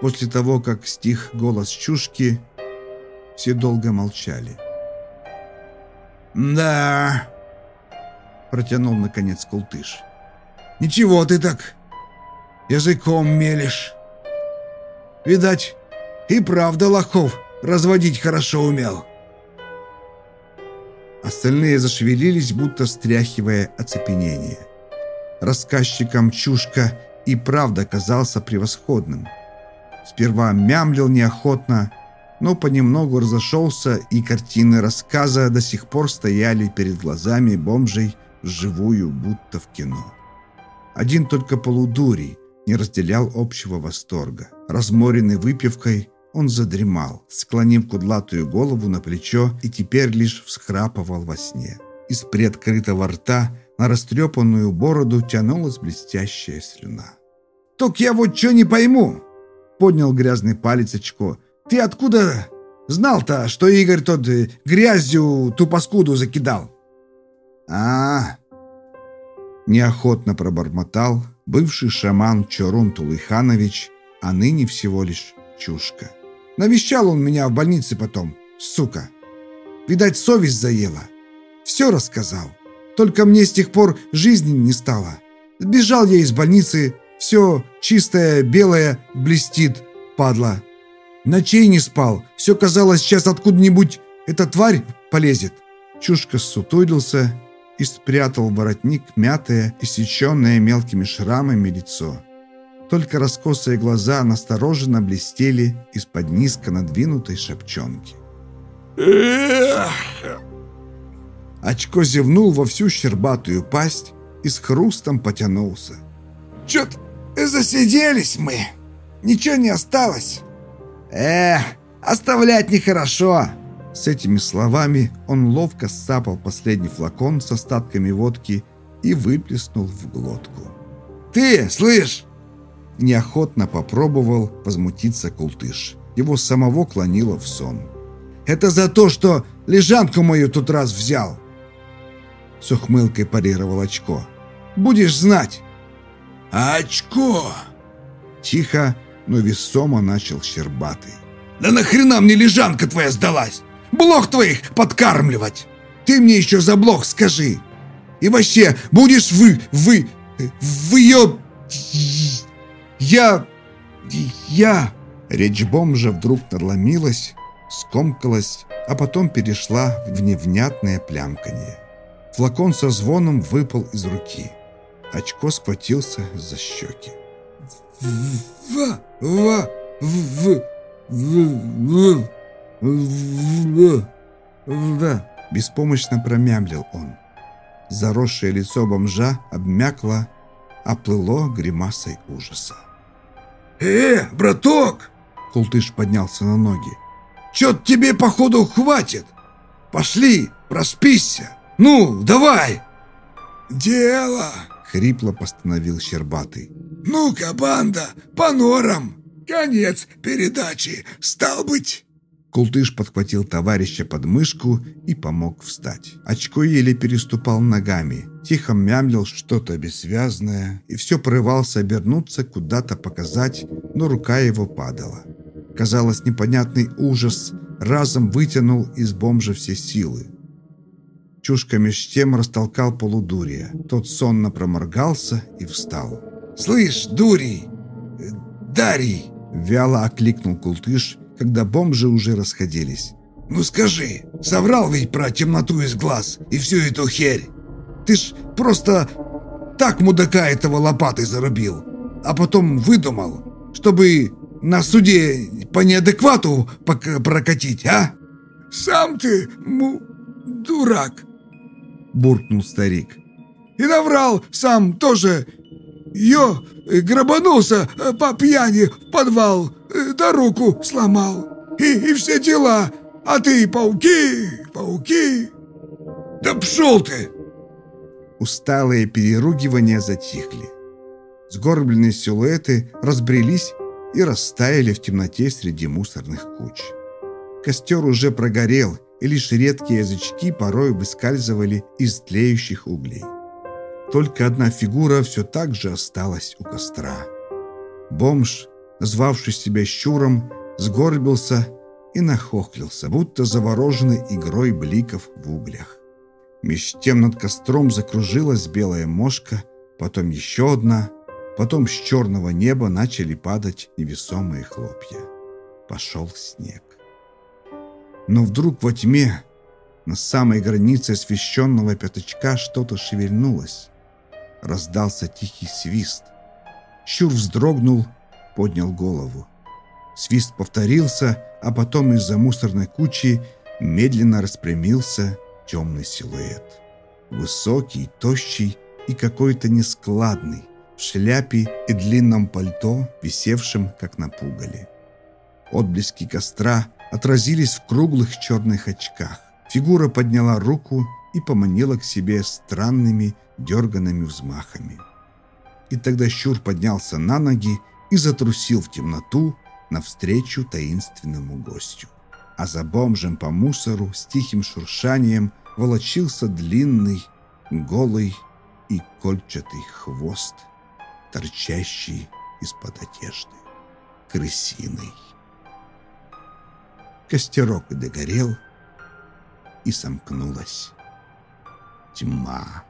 После того, как стих голос чушки, все долго молчали. «Да», — протянул наконец Култыш. «Ничего ты так языком мелешь. Видать, и правда лохов разводить хорошо умел». Остальные зашевелились, будто стряхивая оцепенение. Рассказчиком Чушка и правда казался превосходным. Сперва мямлил неохотно, но понемногу разошелся, и картины рассказа до сих пор стояли перед глазами бомжей вживую, будто в кино. Один только полудурий не разделял общего восторга. Разморенный выпивкой, он задремал, склонив кудлатую голову на плечо и теперь лишь всхрапывал во сне. Из приоткрытого рта на растрепанную бороду тянулась блестящая слюна. «Только я вот что не пойму!» — поднял грязный палец очко. «Ты откуда знал-то, что Игорь тот э, грязью ту паскуду закидал?» а, Неохотно пробормотал бывший шаман Чорун Тулыханович, а ныне всего лишь Чушка. Навещал он меня в больнице потом, сука. Видать, совесть заела. Все рассказал. Только мне с тех пор жизни не стало. Сбежал я из больницы, все чистое, белое блестит, падла. Ночей не спал, все казалось, сейчас откуда-нибудь эта тварь полезет. Чушка сутулился и спрятал воротник мятое, иссеченное мелкими шрамами лицо. Только раскосые глаза настороженно блестели из-под низко надвинутой шапчонки. Очко зевнул во всю щербатую пасть и с хрустом потянулся. «Чё-то засиделись мы, ничего не осталось». «Эх, оставлять нехорошо». С этими словами он ловко сцапал последний флакон с остатками водки и выплеснул в глотку. «Ты, слышь, Неохотно попробовал возмутиться Култыш. Его самого клонило в сон. «Это за то, что лежанку мою тут раз взял!» С ухмылкой парировал Очко. «Будешь знать!» «Очко!» Тихо, но весомо начал Щербатый. «Да нахрена мне лежанка твоя сдалась? Блох твоих подкармливать! Ты мне еще за блох скажи! И вообще, будешь вы, вы, вы ее я... я...» Речь бомжа вдруг надломилась, скомкалась, а потом перешла в невнятное плямканье. Флакон со звоном выпал из руки. Очко схватился за щеки. «Ва... ва... в... в... в... да...» Беспомощно промямлил он. Заросшее лицо бомжа обмякло, оплыло гримасой ужаса. «Э, браток!» Култыш поднялся на ноги. «Чё-то тебе, походу, хватит! Пошли, проспися! Ну, давай!» «Дело!» — хрипло постановил Щербатый. «Ну-ка, банда, по норам! Конец передачи, стал быть!» Култыш подхватил товарища под мышку и помог встать. Очко еле переступал ногами, тихо мямлил что-то бессвязное и все порывался обернуться, куда-то показать, но рука его падала. Казалось, непонятный ужас разом вытянул из бомжа все силы. Чушка меж тем растолкал полудурия. Тот сонно проморгался и встал. «Слышь, дурий! Дарий!» Вяло окликнул Култыш когда бомжи уже расходились. «Ну скажи, соврал ведь про темноту из глаз и всю эту херь? Ты ж просто так мудака этого лопатой зарубил, а потом выдумал, чтобы на суде по неадеквату прокатить, а?» «Сам ты, му, дурак!» Буркнул старик. «И наврал сам тоже. Ё, грабанулся по пьяни в подвал, да руку сломал. И, и все дела. А ты пауки, пауки. Да пшел ты!» Усталые переругивания затихли. Сгорбленные силуэты разбрелись и растаяли в темноте среди мусорных куч. Костер уже прогорел, и лишь редкие язычки порой выскальзывали из тлеющих углей. Только одна фигура все так же осталась у костра. Бомж назвавший себя щуром, сгорбился и нахохлился, будто завороженный игрой бликов в углях. Меж тем над костром закружилась белая мошка, потом еще одна, потом с черного неба начали падать невесомые хлопья. Пошел снег. Но вдруг во тьме, на самой границе освещенного пятачка, что-то шевельнулось. Раздался тихий свист. Щур вздрогнул, поднял голову. Свист повторился, а потом из-за мусорной кучи медленно распрямился темный силуэт. Высокий, тощий и какой-то нескладный, в шляпе и длинном пальто, висевшем как на пугале. Отблески костра отразились в круглых черных очках. Фигура подняла руку и поманила к себе странными дерганными взмахами. И тогда Щур поднялся на ноги и затрусил в темноту навстречу таинственному гостю. А за бомжем по мусору с тихим шуршанием волочился длинный, голый и кольчатый хвост, торчащий из-под одежды, крысиный. Костерок догорел, и сомкнулась тьма.